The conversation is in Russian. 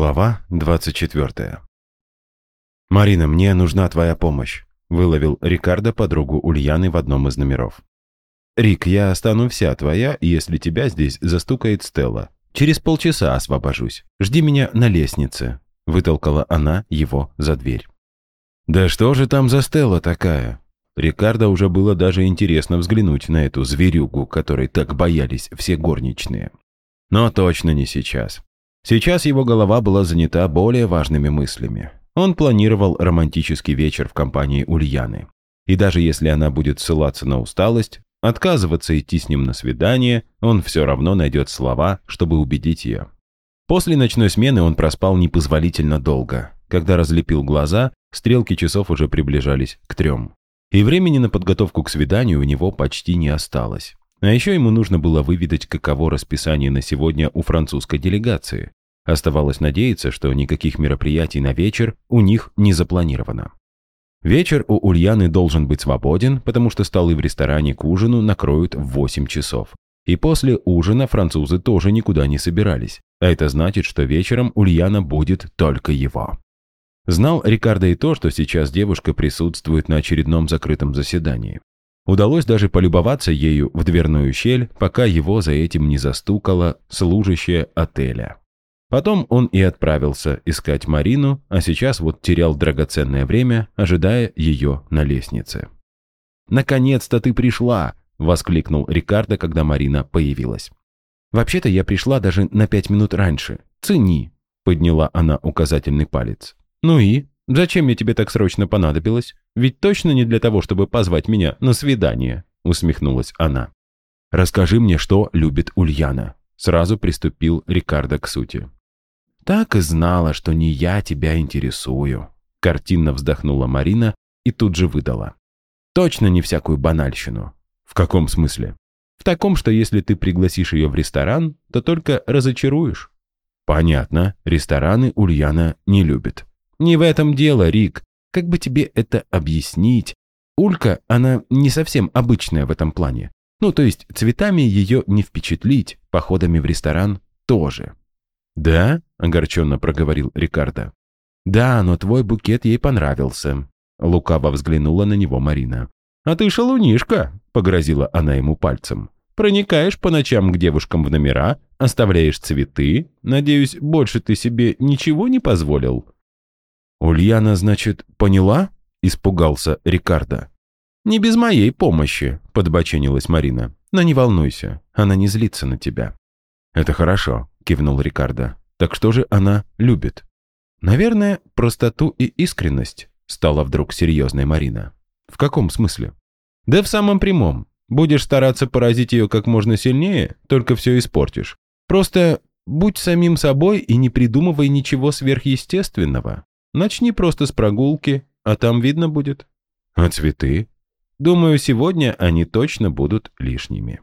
Глава 24. «Марина, мне нужна твоя помощь», — выловил Рикардо подругу Ульяны в одном из номеров. «Рик, я стану вся твоя, если тебя здесь застукает Стелла. Через полчаса освобожусь. Жди меня на лестнице», — вытолкала она его за дверь. «Да что же там за Стелла такая?» Рикардо уже было даже интересно взглянуть на эту зверюгу, которой так боялись все горничные. Но точно не сейчас. Сейчас его голова была занята более важными мыслями. Он планировал романтический вечер в компании Ульяны. И даже если она будет ссылаться на усталость, отказываться идти с ним на свидание, он все равно найдет слова, чтобы убедить ее. После ночной смены он проспал непозволительно долго. Когда разлепил глаза, стрелки часов уже приближались к трем. И времени на подготовку к свиданию у него почти не осталось. А еще ему нужно было выведать, каково расписание на сегодня у французской делегации. Оставалось надеяться, что никаких мероприятий на вечер у них не запланировано. Вечер у Ульяны должен быть свободен, потому что столы в ресторане к ужину накроют в 8 часов. И после ужина французы тоже никуда не собирались. А это значит, что вечером Ульяна будет только его. Знал Рикардо и то, что сейчас девушка присутствует на очередном закрытом заседании. Удалось даже полюбоваться ею в дверную щель, пока его за этим не застукала служащая отеля. Потом он и отправился искать Марину, а сейчас вот терял драгоценное время, ожидая ее на лестнице. «Наконец-то ты пришла!» — воскликнул Рикардо, когда Марина появилась. «Вообще-то я пришла даже на пять минут раньше. Цени!» — подняла она указательный палец. «Ну и? Зачем я тебе так срочно понадобилась? Ведь точно не для того, чтобы позвать меня на свидание», — усмехнулась она. «Расскажи мне, что любит Ульяна», — сразу приступил Рикардо к сути. «Так и знала, что не я тебя интересую», — картинно вздохнула Марина и тут же выдала. «Точно не всякую банальщину». «В каком смысле?» «В таком, что если ты пригласишь ее в ресторан, то только разочаруешь». «Понятно, рестораны Ульяна не любит». Не в этом дело, Рик. Как бы тебе это объяснить? Улька, она не совсем обычная в этом плане. Ну, то есть цветами ее не впечатлить, походами в ресторан тоже. «Да?» — огорченно проговорил Рикардо. «Да, но твой букет ей понравился». Лукаво взглянула на него Марина. «А ты шалунишка!» — погрозила она ему пальцем. «Проникаешь по ночам к девушкам в номера, оставляешь цветы. Надеюсь, больше ты себе ничего не позволил?» «Ульяна, значит, поняла?» – испугался Рикардо. «Не без моей помощи», – подбоченилась Марина. «Но не волнуйся, она не злится на тебя». «Это хорошо», – кивнул Рикардо. «Так что же она любит?» «Наверное, простоту и искренность», – стала вдруг серьезной Марина. «В каком смысле?» «Да в самом прямом. Будешь стараться поразить ее как можно сильнее, только все испортишь. Просто будь самим собой и не придумывай ничего сверхъестественного. Начни просто с прогулки, а там видно будет. А цветы? Думаю, сегодня они точно будут лишними.